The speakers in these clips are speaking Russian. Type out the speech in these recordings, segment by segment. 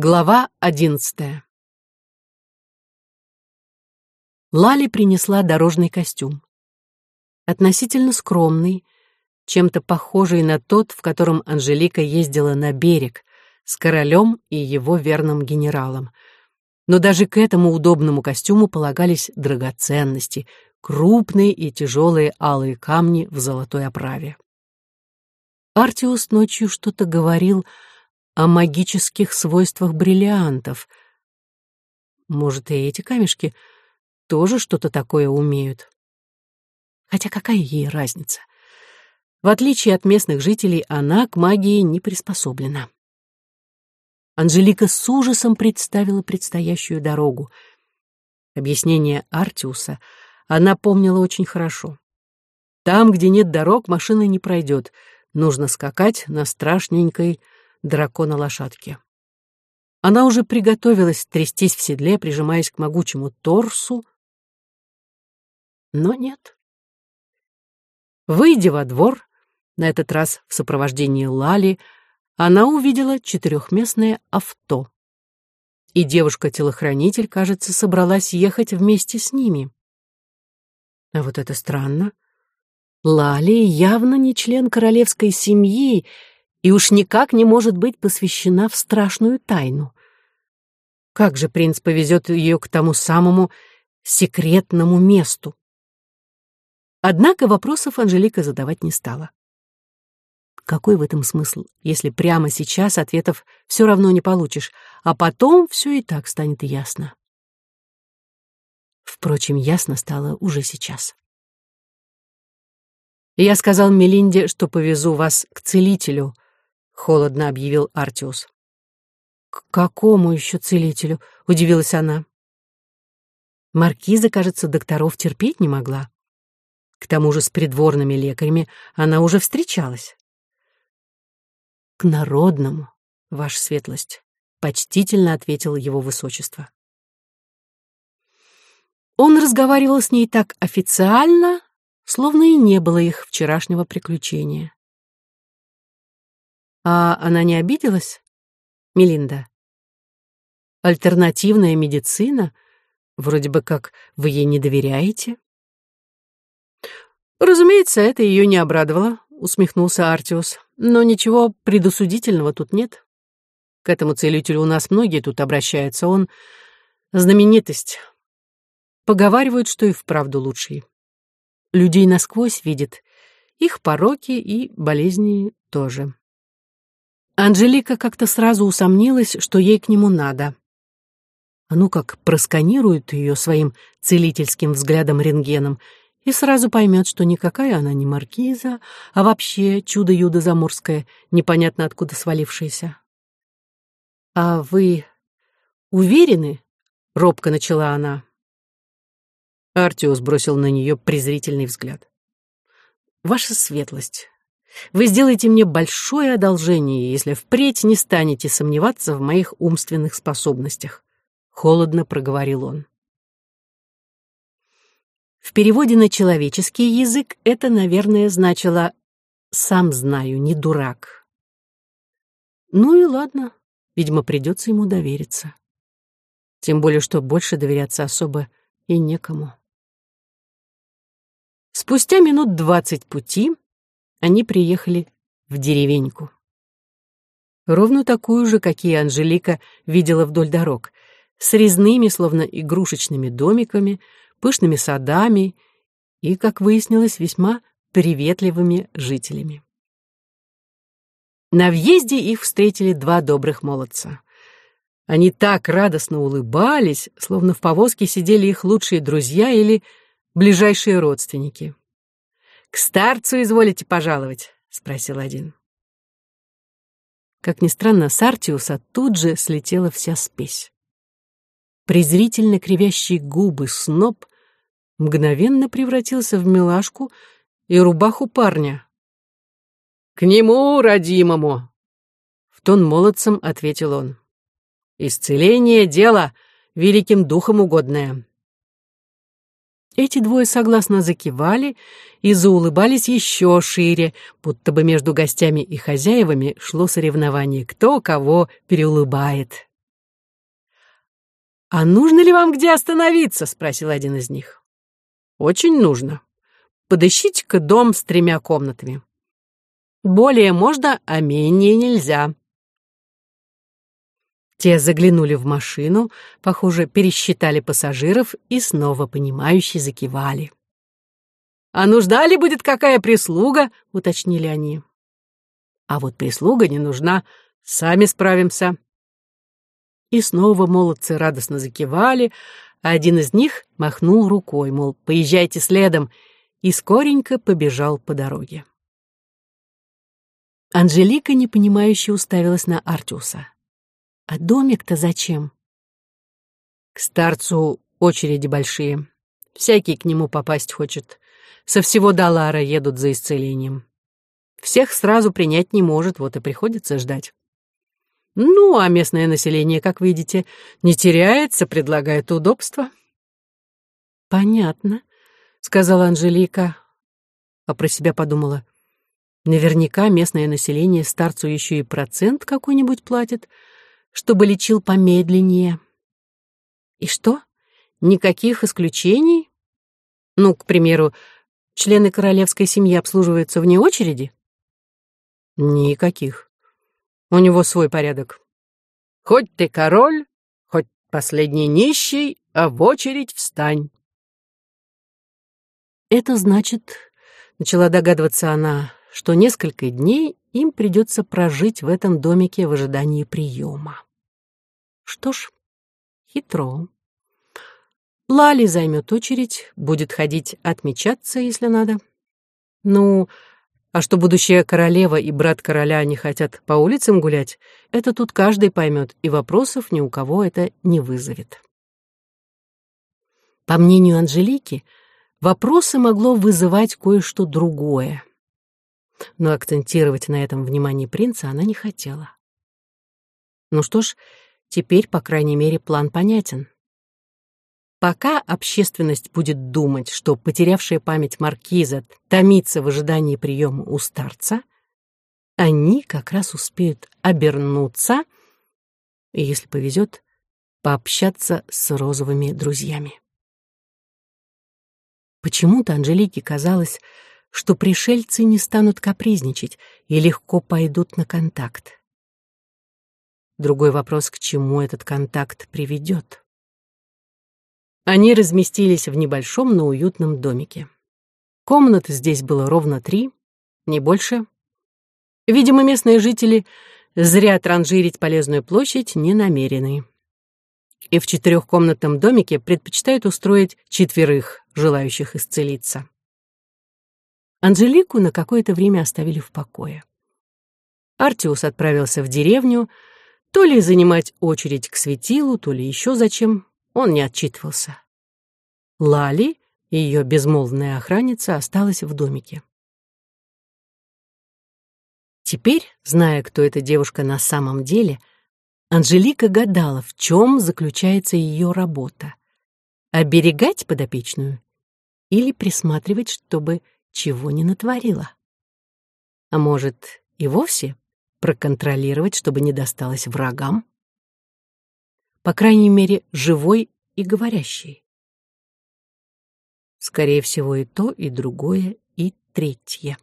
Глава одиннадцатая Лали принесла дорожный костюм. Относительно скромный, чем-то похожий на тот, в котором Анжелика ездила на берег с королем и его верным генералом. Но даже к этому удобному костюму полагались драгоценности, крупные и тяжелые алые камни в золотой оправе. Артиус ночью что-то говорил магических свойствах бриллиантов. Может, и эти камешки тоже что-то такое умеют. Хотя какая ей разница? В отличие от местных жителей, она к магии не приспособлена. Анжелика с ужасом представила предстоящую дорогу. Объяснение Артиуса она помнила очень хорошо. Там, где нет дорог, машина не пройдет. Нужно скакать на страшненькой дракона-лошадки. Она уже приготовилась трястись в седле, прижимаясь к могучему торсу, но нет. Выйдя во двор, на этот раз в сопровождении Лали, она увидела четырехместное авто. И девушка-телохранитель, кажется, собралась ехать вместе с ними. А вот это странно. Лали явно не член королевской семьи и уж никак не может быть посвящена в страшную тайну. Как же принц повезет ее к тому самому секретному месту? Однако вопросов Анжелика задавать не стала. Какой в этом смысл, если прямо сейчас ответов все равно не получишь, а потом все и так станет ясно? Впрочем, ясно стало уже сейчас. «Я сказал Мелинде, что повезу вас к целителю», холодно объявил Артиус. К какому еще целителю? удивилась она. Маркиза, кажется, докторов терпеть не могла. К тому же с придворными лекарями она уже встречалась. К народному, ваша светлость, почтительно ответил его высочество. Он разговаривал с ней так официально, словно и не было их вчерашнего приключения. А она не обиделась? Мелинда. Альтернативная медицина? Вроде бы как вы ей не доверяете? Разумеется, это ее не обрадовало, усмехнулся Артиус. Но ничего предосудительного тут нет. К этому целителю у нас многие тут обращаются. Он знаменитость. Поговаривают, что и вправду лучший. Людей насквозь видит, их пороки и болезни тоже. Анжелика как-то сразу усомнилась, что ей к нему надо. А ну как просканирует ее своим целительским взглядом-рентгеном и сразу поймет, что никакая она не маркиза, а вообще чудо-юдо заморское, непонятно откуда свалившееся. «А вы уверены?» — робко начала она. Артиус бросил на нее презрительный взгляд. «Ваша светлость, вы сделаете мне большое одолжение, если впредь не станете сомневаться в моих умственных способностях», — холодно проговорил он. В переводе на человеческий язык это, наверное, значило «сам знаю, не дурак». Ну и ладно, видимо, придется ему довериться. Тем более, что больше доверяться особо и некому. Спустя минут двадцать пути они приехали в деревеньку. Ровно такую же, какие Анжелика видела вдоль дорог, с резными, словно игрушечными домиками, пышными садами и, как выяснилось, весьма приветливыми жителями. На въезде их встретили два добрых молодца. Они так радостно улыбались, словно в повозке сидели их лучшие друзья или ближайшие родственники. «К старцу изволите пожаловать?» — спросил один. Как ни странно, с Артиуса тут же слетела вся спесь. Презрительно кривящие губы сноб мгновенно превратился в милашку и рубаху парня. «К нему, родимому!» В тон молодцам ответил он. «Исцеление — дело, великим духом угодное. Эти двое согласно закивали и заулыбались еще шире, будто бы между гостями и хозяевами шло соревнование, кто кого переулыбает. «А нужно ли вам где остановиться?» — спросил один из них. «Очень нужно. Подыщите-ка дом с тремя комнатами. Более можно, а менее нельзя». Те заглянули в машину, похоже, пересчитали пассажиров и снова понимающе закивали. «А нужда ли будет какая прислуга?» — уточнили они. «А вот прислуга не нужна, сами справимся». И снова молодцы радостно закивали, а один из них махнул рукой, мол, поезжайте следом, и скоренько побежал по дороге. Анжелика непонимающе уставилась на Артиуса. «А домик-то зачем?» «К старцу очереди большие. Всякий к нему попасть хочет. Со всего Далара едут за исцелением. Всех сразу принять не может, вот и приходится ждать. Ну, а местное население, как видите, не теряется, предлагает удобства. Понятно, сказала Анжелика, а про себя подумала. Наверняка местное население старцу еще и процент какой-нибудь платит, чтобы лечил помедленнее. И что? Никаких исключений? Ну, к примеру, члены королевской семьи обслуживаются вне очереди? Никаких. У него свой порядок. Хоть ты король, хоть последний нищий, а в очередь встань. Это значит, начала догадываться она, что несколько дней им придется прожить в этом домике в ожидании приема. Что ж, хитро. Лали займет очередь, будет ходить отмечаться, если надо. Ну, а что будущая королева и брат короля не хотят по улицам гулять, это тут каждый поймет, и вопросов ни у кого это не вызовет. По мнению Анжелики, вопросы могло вызывать кое-что другое. Но акцентировать на этом внимание принца она не хотела. Ну что ж, теперь, по крайней мере, план понятен. Пока общественность будет думать, что потерявшая память маркиза томится в ожидании приема у старца, они как раз успеют обернуться и, если повезет, пообщаться с розовыми друзьями. Почему-то Анжелике казалось, что пришельцы не станут капризничать и легко пойдут на контакт. Другой вопрос, к чему этот контакт приведет. Они разместились в небольшом, но уютном домике. Комнат здесь было ровно три, не больше. Видимо, местные жители зря транжирить полезную площадь не намерены. И в четырехкомнатном домике предпочитают устроить четверых, желающих исцелиться. Анжелику на какое-то время оставили в покое. Артиус отправился в деревню, то ли занимать очередь к светилу, то ли еще зачем, он не отчитывался. Лали, ее безмолвная охранница, осталась в домике. Теперь, зная, кто эта девушка на самом деле, Анжелика гадала, в чем заключается ее работа. Оберегать подопечную или присматривать, чтобы чего не натворила. А может, и вовсе проконтролировать, чтобы не досталось врагам? по крайней мере, живой и говорящий. Скорее всего, и то, и другое, и третье.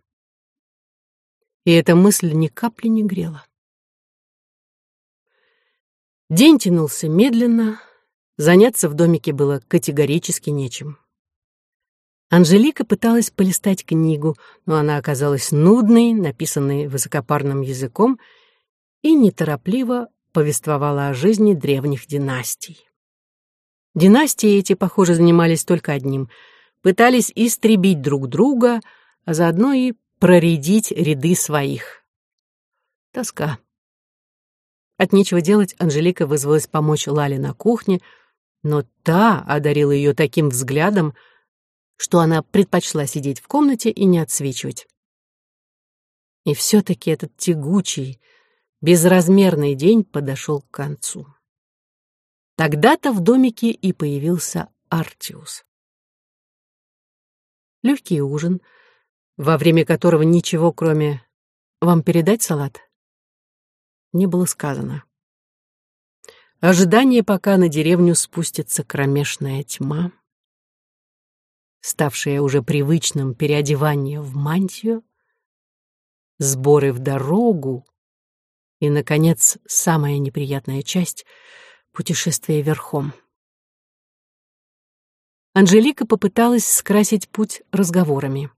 И эта мысль ни капли не грела. День тянулся медленно, заняться в домике было категорически нечем. Анжелика пыталась полистать книгу, но она оказалась нудной, написанной высокопарным языком, и неторопливо повествовала о жизни древних династий. Династии эти, похоже, занимались только одним — пытались истребить друг друга, а заодно и проредить ряды своих. Тоска. От нечего делать Анжелика вызвалась помочь Лале на кухне, но та одарила ее таким взглядом, что она предпочла сидеть в комнате и не отсвечивать. И все-таки этот тягучий, безразмерный день подошел к концу. Тогда-то в домике и появился Артиус. Легкий ужин, во время которого ничего, кроме «вам передать салат?» не было сказано. ожидание, пока на деревню спустится кромешная тьма, ставшая уже привычным переодевание в мантию, сборы в дорогу и, наконец, самая неприятная часть — путешествие верхом. Анжелика попыталась скрасить путь разговорами.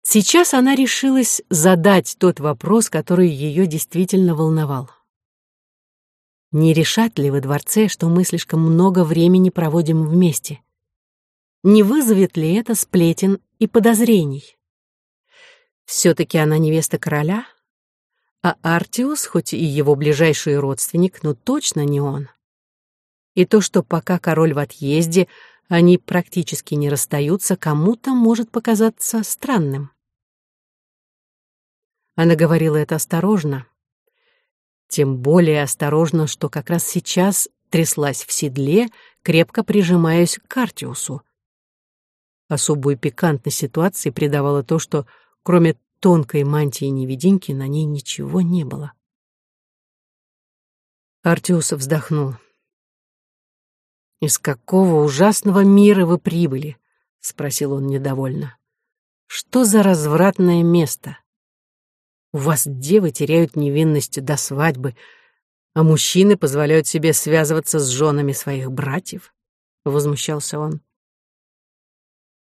Сейчас она решилась задать тот вопрос, который ее действительно волновал. Не решат ли во дворце, что мы слишком много времени проводим вместе? Не вызовет ли это сплетен и подозрений? Все-таки она невеста короля, а Артиус, хоть и его ближайший родственник, но точно не он. И то, что пока король в отъезде, они практически не расстаются, кому-то может показаться странным. Она говорила это осторожно. Тем более осторожно, что как раз сейчас тряслась в седле, крепко прижимаясь к Картиусу. Особую пикантность ситуации придавало то, что кроме тонкой мантии-невидимки на ней ничего не было. Артиус вздохнул. «Из какого ужасного мира вы прибыли?» — спросил он недовольно. «Что за развратное место? У вас девы теряют невинность до свадьбы, а мужчины позволяют себе связываться с женами своих братьев, — возмущался он.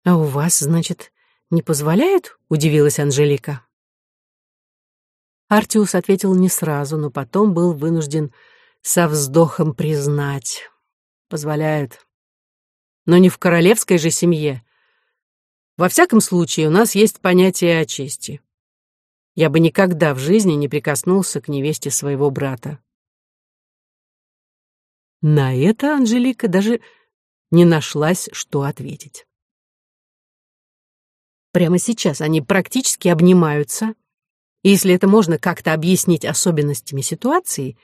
«А у вас, значит, не позволяют?» — удивилась Анжелика. Артиус ответил не сразу, но потом был вынужден со вздохом признать. «Позволяют. Но не в королевской же семье. Во всяком случае, у нас есть понятие о чести. Я бы никогда в жизни не прикоснулся к невесте своего брата. На это Анжелика даже не нашлась, что ответить. Прямо сейчас они практически обнимаются, и если это можно как-то объяснить особенностями ситуации,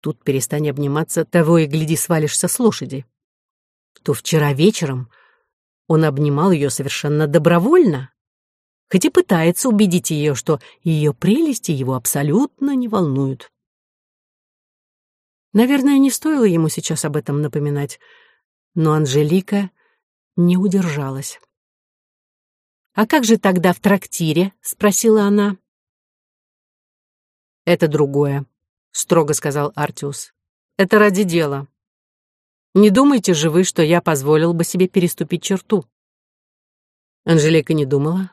тут перестань обниматься, того и гляди свалишься с лошади. То вчера вечером он обнимал ее совершенно добровольно, хоть и пытается убедить ее, что ее прелести его абсолютно не волнуют. Наверное, не стоило ему сейчас об этом напоминать, но Анжелика не удержалась. «А как же тогда в трактире?» — спросила она. «Это другое», — строго сказал Артиус. «Это ради дела. Не думайте же вы, что я позволил бы себе переступить черту». Анжелика не думала,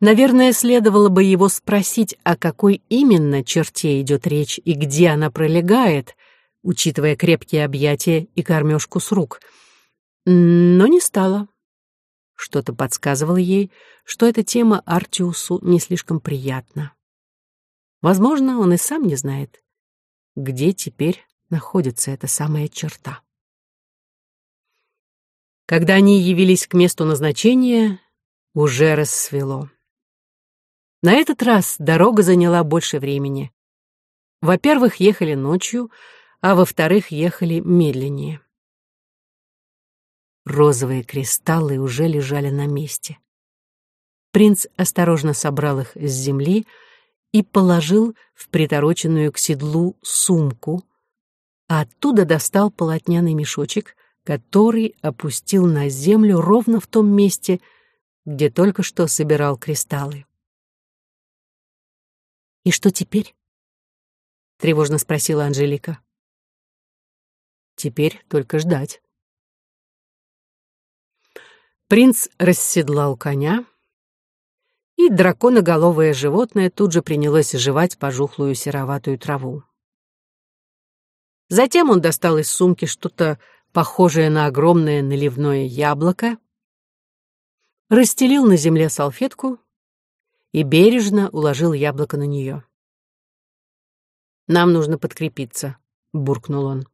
Наверное, следовало бы его спросить, о какой именно черте идет речь и где она пролегает, учитывая крепкие объятия и кормежку с рук. Но не стало. Что-то подсказывало ей, что эта тема Артиусу не слишком приятна. Возможно, он и сам не знает, где теперь находится эта самая черта. Когда они явились к месту назначения, уже рассвело. На этот раз дорога заняла больше времени. Во-первых, ехали ночью, а во-вторых, ехали медленнее. Розовые кристаллы уже лежали на месте. Принц осторожно собрал их с земли и положил в притороченную к седлу сумку, а оттуда достал полотняный мешочек, который опустил на землю ровно в том месте, где только что собирал кристаллы. «И что теперь?» — тревожно спросила Анжелика. «Теперь только ждать». Принц расседлал коня, и драконоголовое животное тут же принялось жевать пожухлую сероватую траву. Затем он достал из сумки что-то похожее на огромное наливное яблоко, расстелил на земле салфетку и бережно уложил яблоко на нее. «Нам нужно подкрепиться», — буркнул он.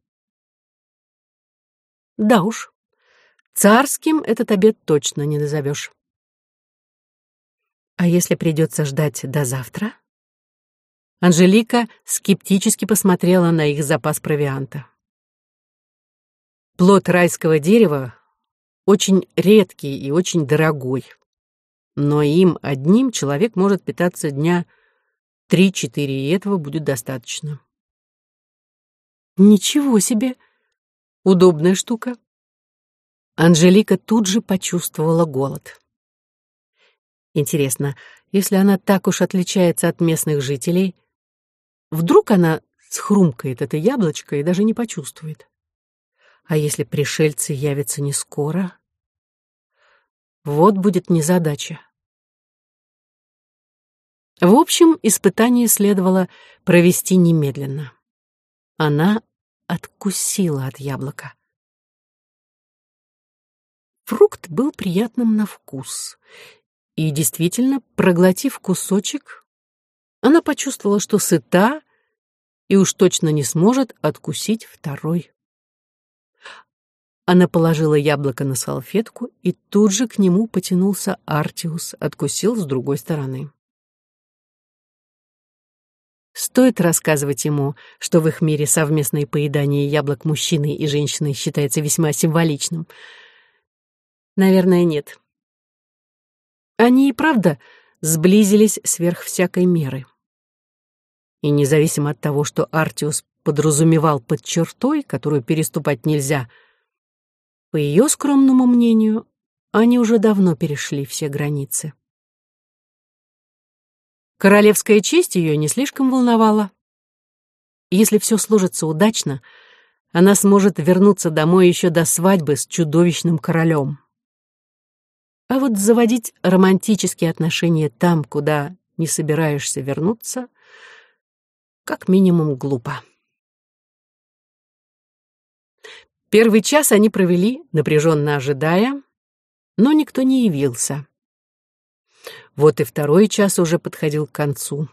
«Да уж, царским этот обед точно не назовешь». «А если придется ждать до завтра?» Анжелика скептически посмотрела на их запас провианта. Плод райского дерева очень редкий и очень дорогой но им одним человек может питаться дня три-четыре, и этого будет достаточно. Ничего себе! Удобная штука. Анжелика тут же почувствовала голод. Интересно, если она так уж отличается от местных жителей, вдруг она схрумкает это яблочко и даже не почувствует? А если пришельцы явятся не скоро? Вот будет незадача. В общем, испытание следовало провести немедленно. Она откусила от яблока. Фрукт был приятным на вкус. И действительно, проглотив кусочек, она почувствовала, что сыта и уж точно не сможет откусить второй. Она положила яблоко на салфетку, и тут же к нему потянулся Артиус, откусил с другой стороны. Стоит рассказывать ему, что в их мире совместное поедание яблок мужчины и женщины считается весьма символичным. Наверное, нет. Они и правда сблизились сверх всякой меры. И независимо от того, что Артиус подразумевал под чертой, которую переступать нельзя, по ее скромному мнению, они уже давно перешли все границы. Королевская честь ее не слишком волновала. Если все сложится удачно, она сможет вернуться домой еще до свадьбы с чудовищным королем. А вот заводить романтические отношения там, куда не собираешься вернуться, как минимум глупо. Первый час они провели, напряженно ожидая, но никто не явился. Вот и второй час уже подходил к концу.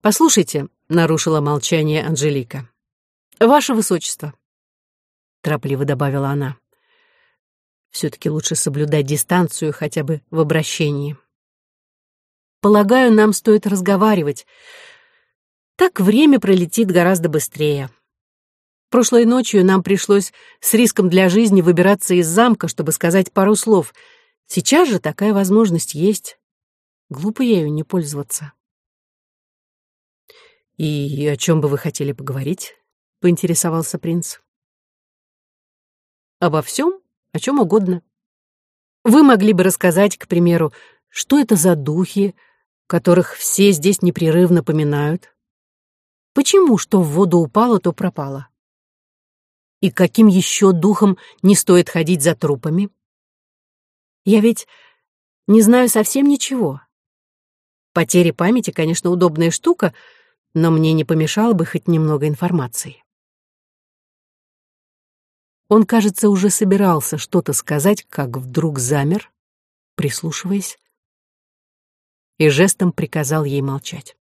«Послушайте», — нарушила молчание Анжелика. «Ваше высочество», — торопливо добавила она. «Все-таки лучше соблюдать дистанцию хотя бы в обращении. Полагаю, нам стоит разговаривать. Так время пролетит гораздо быстрее. Прошлой ночью нам пришлось с риском для жизни выбираться из замка, чтобы сказать пару слов — Сейчас же такая возможность есть. Глупо ею не пользоваться. «И о чем бы вы хотели поговорить?» — поинтересовался принц. «Обо всем, о чем угодно. Вы могли бы рассказать, к примеру, что это за духи, которых все здесь непрерывно поминают? Почему что в воду упало, то пропало? И каким еще духом не стоит ходить за трупами? Я ведь не знаю совсем ничего. Потеря памяти, конечно, удобная штука, но мне не помешало бы хоть немного информации. Он, кажется, уже собирался что-то сказать, как вдруг замер, прислушиваясь, и жестом приказал ей молчать.